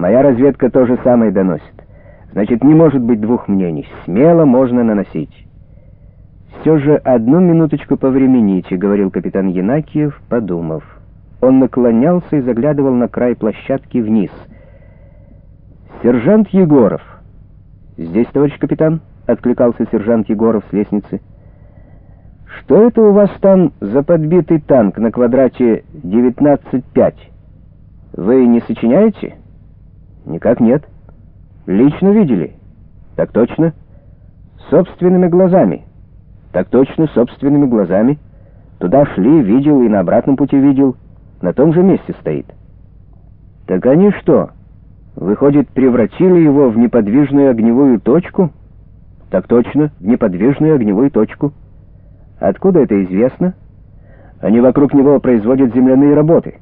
Моя разведка то же самое доносит. Значит, не может быть двух мнений. Смело можно наносить. «Все же одну минуточку повремените», — говорил капитан Янакиев, подумав. Он наклонялся и заглядывал на край площадки вниз. «Сержант Егоров!» «Здесь, товарищ капитан?» — откликался сержант Егоров с лестницы. «Что это у вас там за подбитый танк на квадрате 19.5? Вы не сочиняете?» «Никак нет». «Лично видели?» «Так точно». «Собственными глазами?» «Так точно, собственными глазами. Туда шли, видел и на обратном пути видел. На том же месте стоит». «Так они что, выходит, превратили его в неподвижную огневую точку?» «Так точно, в неподвижную огневую точку». «Откуда это известно?» «Они вокруг него производят земляные работы».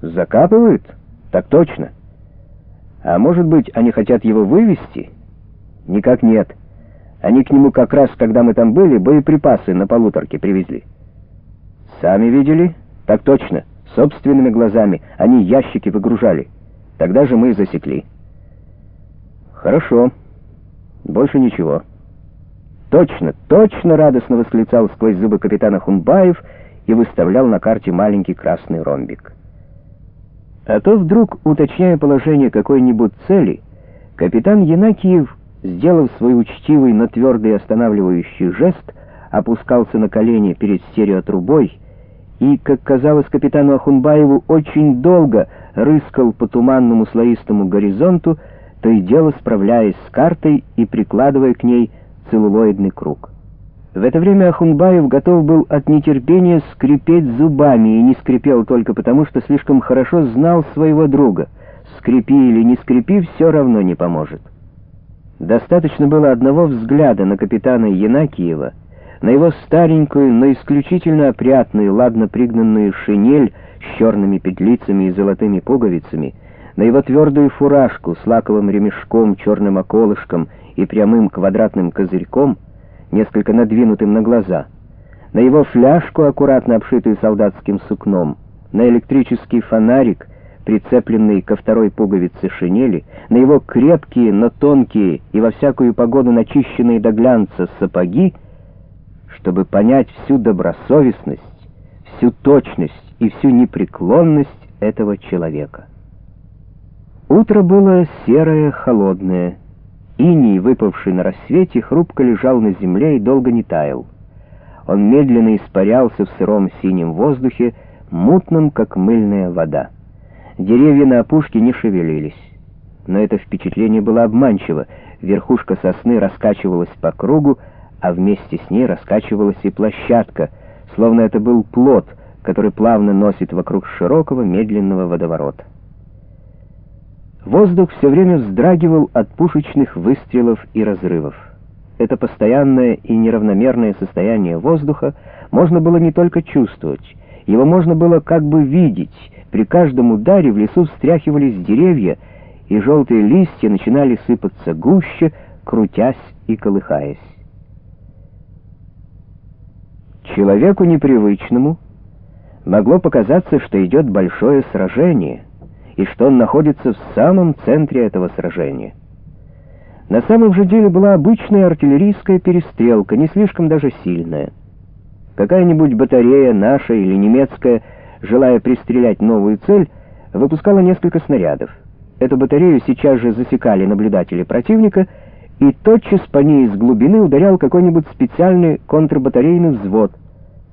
«Закапывают?» «Так точно». А может быть, они хотят его вывести? Никак нет. Они к нему как раз, когда мы там были, боеприпасы на полуторке привезли. Сами видели? Так точно. Собственными глазами. Они ящики выгружали. Тогда же мы и засекли. Хорошо. Больше ничего. Точно, точно радостно восклицал сквозь зубы капитана Хунбаев и выставлял на карте маленький красный ромбик. А то вдруг, уточняя положение какой-нибудь цели, капитан Янакиев, сделав свой учтивый, но твердый останавливающий жест, опускался на колени перед стереотрубой и, как казалось капитану Ахунбаеву, очень долго рыскал по туманному слоистому горизонту, то и дело справляясь с картой и прикладывая к ней целлулоидный круг. В это время Ахунбаев готов был от нетерпения скрипеть зубами и не скрипел только потому, что слишком хорошо знал своего друга. Скрипи или не скрипи, все равно не поможет. Достаточно было одного взгляда на капитана Янакиева, на его старенькую, но исключительно опрятную, ладно пригнанную шинель с черными петлицами и золотыми пуговицами, на его твердую фуражку с лаковым ремешком, черным околышком и прямым квадратным козырьком — несколько надвинутым на глаза, на его фляжку, аккуратно обшитую солдатским сукном, на электрический фонарик, прицепленный ко второй пуговице шинели, на его крепкие, но тонкие и во всякую погоду начищенные до глянца сапоги, чтобы понять всю добросовестность, всю точность и всю непреклонность этого человека. Утро было серое, холодное, Иний, выпавший на рассвете, хрупко лежал на земле и долго не таял. Он медленно испарялся в сыром синем воздухе, мутном, как мыльная вода. Деревья на опушке не шевелились. Но это впечатление было обманчиво. Верхушка сосны раскачивалась по кругу, а вместе с ней раскачивалась и площадка, словно это был плод, который плавно носит вокруг широкого медленного водоворота. Воздух все время вздрагивал от пушечных выстрелов и разрывов. Это постоянное и неравномерное состояние воздуха можно было не только чувствовать, его можно было как бы видеть. При каждом ударе в лесу встряхивались деревья, и желтые листья начинали сыпаться гуще, крутясь и колыхаясь. Человеку непривычному могло показаться, что идет большое сражение — и что он находится в самом центре этого сражения. На самом же деле была обычная артиллерийская перестрелка, не слишком даже сильная. Какая-нибудь батарея, наша или немецкая, желая пристрелять новую цель, выпускала несколько снарядов. Эту батарею сейчас же засекали наблюдатели противника, и тотчас по ней из глубины ударял какой-нибудь специальный контрбатарейный взвод —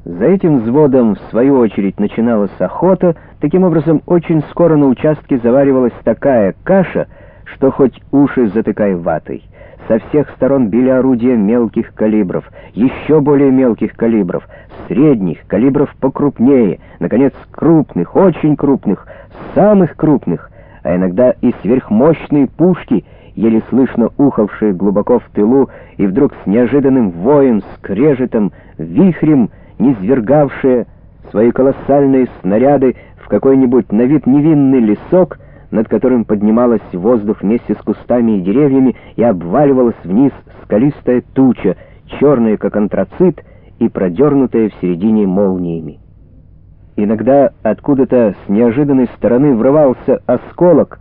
за этим взводом, в свою очередь, начиналась охота. Таким образом, очень скоро на участке заваривалась такая каша, что хоть уши затыкай ватой. Со всех сторон били орудия мелких калибров, еще более мелких калибров, средних, калибров покрупнее, наконец, крупных, очень крупных, самых крупных, а иногда и сверхмощные пушки, еле слышно ухавшие глубоко в тылу, и вдруг с неожиданным воем, скрежетом, вихрем — низвергавшие свои колоссальные снаряды в какой-нибудь на вид невинный лесок, над которым поднималась воздух вместе с кустами и деревьями и обваливалась вниз скалистая туча, черная, как антрацит, и продернутая в середине молниями. Иногда откуда-то с неожиданной стороны врывался осколок,